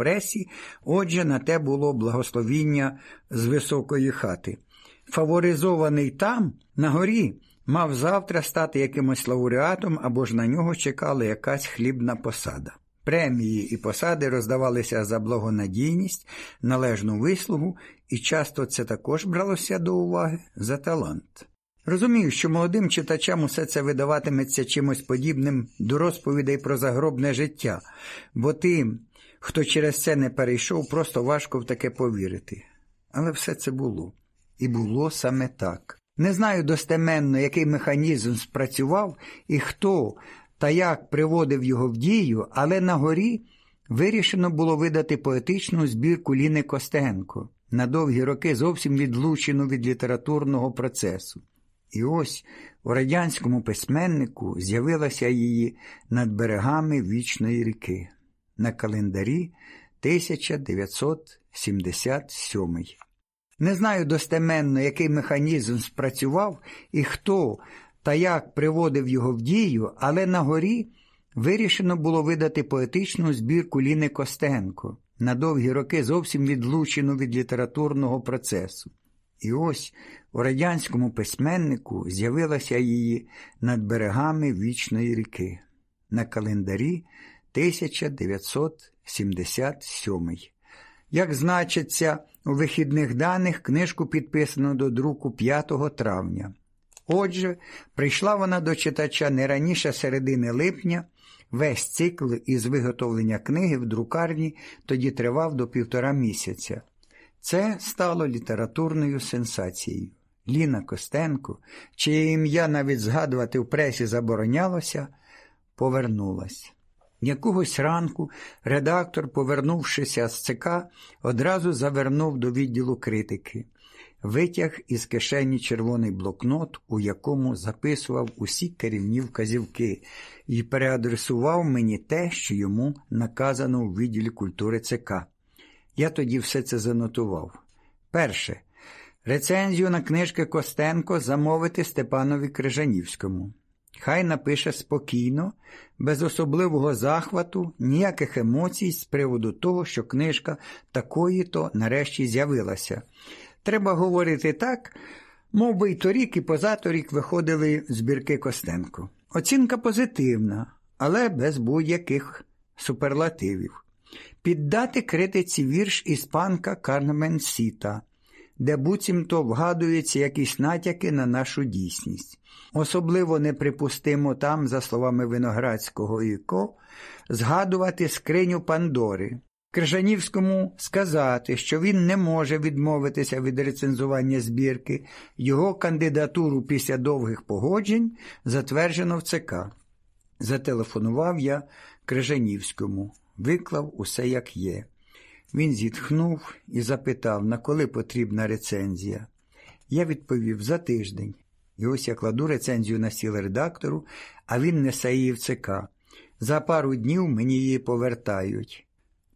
пресі, отже, на те було благословіння з високої хати. Фаворизований там, на горі, мав завтра стати якимось лауреатом або ж на нього чекала якась хлібна посада. Премії і посади роздавалися за благонадійність, належну вислугу, і часто це також бралося до уваги за талант. Розумію, що молодим читачам усе це видаватиметься чимось подібним до розповідей про загробне життя, бо тим, хто через це не перейшов, просто важко в таке повірити. Але все це було. І було саме так. Не знаю достеменно, який механізм спрацював і хто та як приводив його в дію, але на горі вирішено було видати поетичну збірку Ліни Костенко, на довгі роки зовсім відлучену від літературного процесу. І ось у радянському письменнику з'явилася її над берегами вічної ріки на календарі 1977. Не знаю достеменно, який механізм спрацював і хто та як приводив його в дію, але на горі вирішено було видати поетичну збірку Ліни Костенко, на довгі роки зовсім відлучену від літературного процесу. І ось у радянському письменнику з'явилася її над берегами вічної ріки на календарі 1977. Як значиться, у вихідних даних книжку підписано до друку 5 травня. Отже, прийшла вона до читача не раніше середини липня, весь цикл із виготовлення книги в друкарні тоді тривав до півтора місяця. Це стало літературною сенсацією. Ліна Костенко, чиє ім'я навіть згадувати в пресі заборонялося, повернулась. Якогось ранку редактор, повернувшися з ЦК, одразу завернув до відділу критики, витяг із кишені червоний блокнот, у якому записував усі керівні вказівки, і переадресував мені те, що йому наказано у відділі культури ЦК. Я тоді все це занотував. Перше. Рецензію на книжки Костенко замовити Степанові Крижанівському. Хай напише спокійно, без особливого захвату, ніяких емоцій з приводу того, що книжка такої-то нарешті з'явилася. Треба говорити так, мов би й торік і позаторік виходили збірки Костенко. Оцінка позитивна, але без будь-яких суперлативів. Піддати критиці вірш іспанка Кармен Сіта, де буцімто вгадуються якісь натяки на нашу дійсність. Особливо неприпустимо там, за словами Виноградського і Ко, згадувати скриню Пандори. Крижанівському сказати, що він не може відмовитися від рецензування збірки, його кандидатуру після довгих погоджень затверджено в ЦК. Зателефонував я Крижанівському, виклав усе як є. Він зітхнув і запитав, на коли потрібна рецензія. Я відповів за тиждень. І ось я кладу рецензію на стіл редактору, а він несе її в ЦК. За пару днів мені її повертають.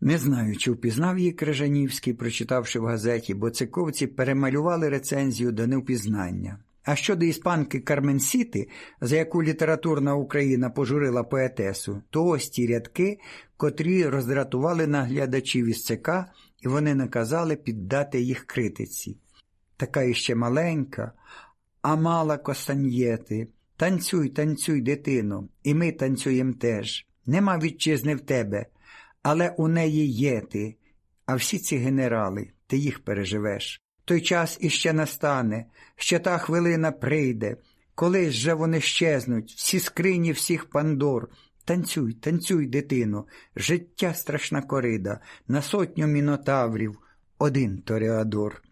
Не знаю, чи впізнав її Крижанівський, прочитавши в газеті, бо циковці перемалювали рецензію до невпізнання. А щодо іспанки Карменсіти, за яку літературна Україна пожурила поетесу, то ось ті рядки, котрі роздратували наглядачів із ЦК, і вони наказали піддати їх критиці. Така іще маленька, а мала костаньєти. Танцюй, танцюй, дитино, і ми танцюємо теж. Нема вітчизни в тебе, але у неї є ти, а всі ці генерали, ти їх переживеш. Той час іще настане, ще та хвилина прийде, колись же вони щезнуть, всі скрині всіх пандор. Танцюй, танцюй, дитино, життя страшна корида, на сотню мінотаврів, один Тореадор.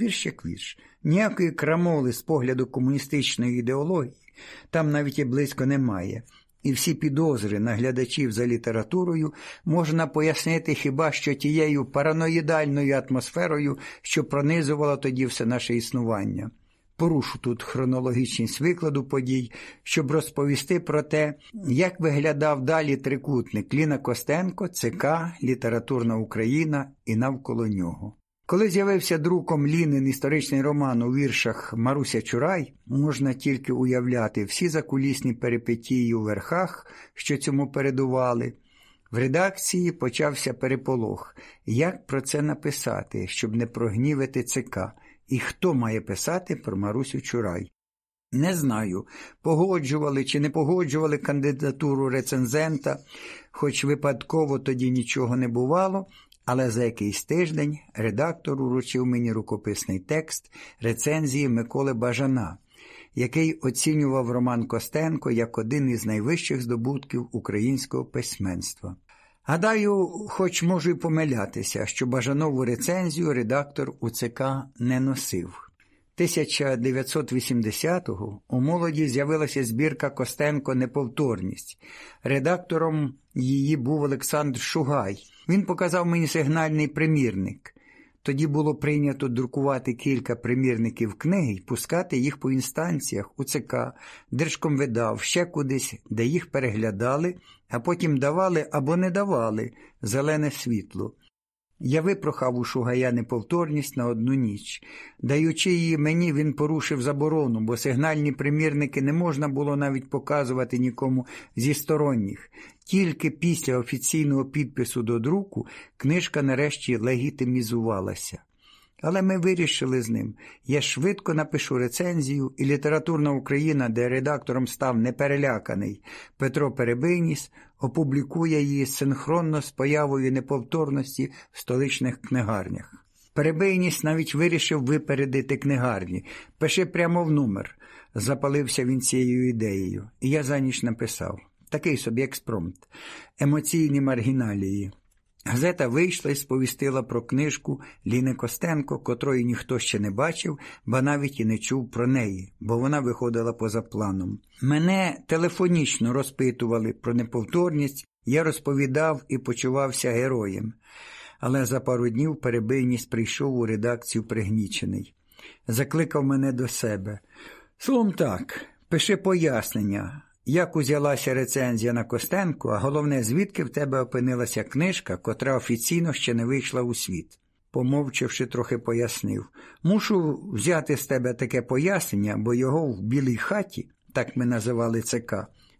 Вірш як вірш, ніякої крамоли з погляду комуністичної ідеології там навіть і близько немає. І всі підозри наглядачів за літературою можна пояснити хіба що тією параноїдальною атмосферою, що пронизувала тоді все наше існування. Порушу тут хронологічність викладу подій, щоб розповісти про те, як виглядав далі трикутник Ліна Костенко, ЦК, Літературна Україна і навколо нього. Коли з'явився друком Лінин історичний роман у віршах Маруся Чурай, можна тільки уявляти всі закулісні перипетії у верхах, що цьому передували, В редакції почався переполох. Як про це написати, щоб не прогнівити ЦК? І хто має писати про Марусю Чурай? Не знаю, погоджували чи не погоджували кандидатуру рецензента, хоч випадково тоді нічого не бувало, але за якийсь тиждень редактор уручив мені рукописний текст рецензії Миколи Бажана, який оцінював Роман Костенко як один із найвищих здобутків українського письменства. Гадаю, хоч можу й помилятися, що бажанову рецензію редактор УЦК не носив. 1980-го у молоді з'явилася збірка Костенко Неповторність. Редактором її був Олександр Шугай. Він показав мені сигнальний примірник. Тоді було прийнято друкувати кілька примірників книги і пускати їх по інстанціях УЦК, Держкомвидав, ще кудись, де їх переглядали, а потім давали або не давали зелене світло. Я випрохав у Шугая неповторність на одну ніч. Даючи її мені, він порушив заборону, бо сигнальні примірники не можна було навіть показувати нікому зі сторонніх. Тільки після офіційного підпису до друку книжка нарешті легітимізувалася. Але ми вирішили з ним. Я швидко напишу рецензію, і літературна Україна, де редактором став непереляканий Петро Перебиніс, опублікує її синхронно з появою неповторності в столичних книгарнях. Перебийність навіть вирішив випередити книгарні. Пиши прямо в номер. Запалився він цією ідеєю, і я за ніч написав такий собі експромт, емоційні маргіналії. Газета вийшла і сповістила про книжку Ліни Костенко, котрої ніхто ще не бачив, ба навіть і не чув про неї, бо вона виходила поза планом. Мене телефонічно розпитували про неповторність, я розповідав і почувався героєм. Але за пару днів перебийність прийшов у редакцію пригнічений. Закликав мене до себе. Словом так, пиши пояснення, як узялася рецензія на Костенко, а головне, звідки в тебе опинилася книжка, котра офіційно ще не вийшла у світ. Помовчавши, трохи пояснив мушу взяти з тебе таке пояснення, бо його в білій хаті, так ми називали ЦК,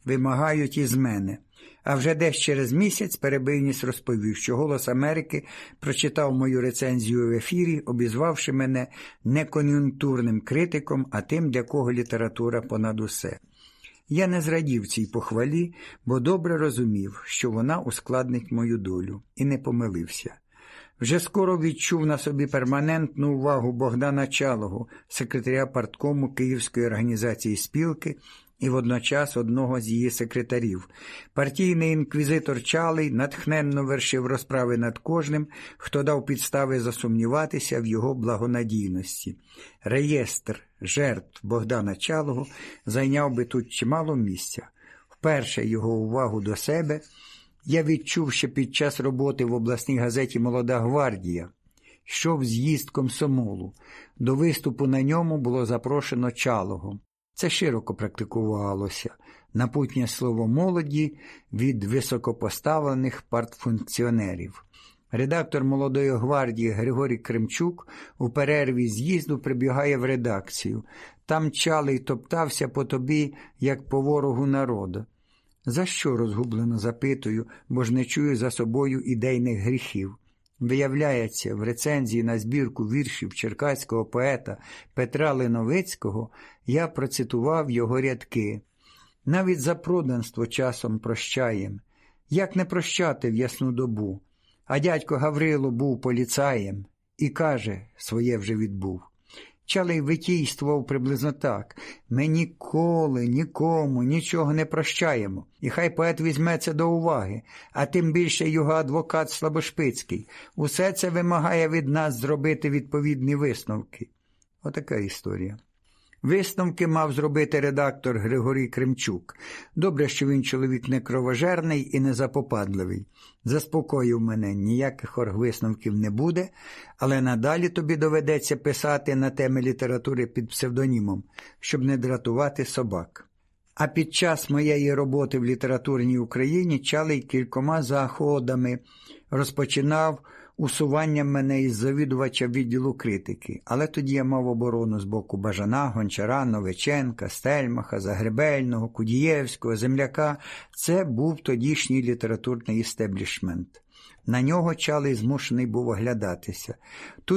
вимагають із мене. А вже десь через місяць перебийність розповів, що Голос Америки прочитав мою рецензію в ефірі, обізвавши мене не кон'юнктурним критиком, а тим, для кого література понад усе. Я не зрадів цій похвалі, бо добре розумів, що вона ускладнить мою долю, і не помилився. Вже скоро відчув на собі перманентну увагу Богдана Чалого, секретаря парткому Київської організації спілки і водночас одного з її секретарів. Партійний інквізитор Чалий натхненно вершив розправи над кожним, хто дав підстави засумніватися в його благонадійності. Реєстр жертв Богдана Чалого зайняв би тут чимало місця. Вперше його увагу до себе я відчув ще під час роботи в обласній газеті Молода гвардія. Йшов з'їзд комсомолу. До виступу на ньому було запрошено чалого. Це широко практикувалося напутнє слово молоді від високопоставлених партфункціонерів. Редактор молодої гвардії Григорій Кремчук у перерві з'їзду прибігає в редакцію. Там чалий топтався по тобі, як по ворогу народу. За що розгублено запитую, бо ж не чую за собою ідейних гріхів. Виявляється, в рецензії на збірку віршів черкаського поета Петра Линовицького я процитував його рядки. Навіть за проданство часом прощаєм. Як не прощати в ясну добу? А дядько Гаврило був поліцаєм і каже, своє вже відбув. Чалий витійствував приблизно так ми ніколи, нікому, нічого не прощаємо, і хай поет візьме це до уваги, а тим більше його адвокат Слабошпицький. Усе це вимагає від нас зробити відповідні висновки. Отака історія. Висновки мав зробити редактор Григорій Кремчук. Добре, що він чоловік не кровожерний і не запопадливий. Заспокоїв мене, ніяких оргвисновків не буде, але надалі тобі доведеться писати на теми літератури під псевдонімом, щоб не дратувати собак. А під час моєї роботи в літературній Україні Чалий кількома заходами розпочинав усуванням мене із завідувача відділу критики, але тоді я мав оборону з боку Бажана, Гончара, Новиченка, Стельмаха, Загребельного, Кудієвського, Земляка. Це був тодішній літературний істеблішмент. На нього Чалий змушений був оглядатися. Тут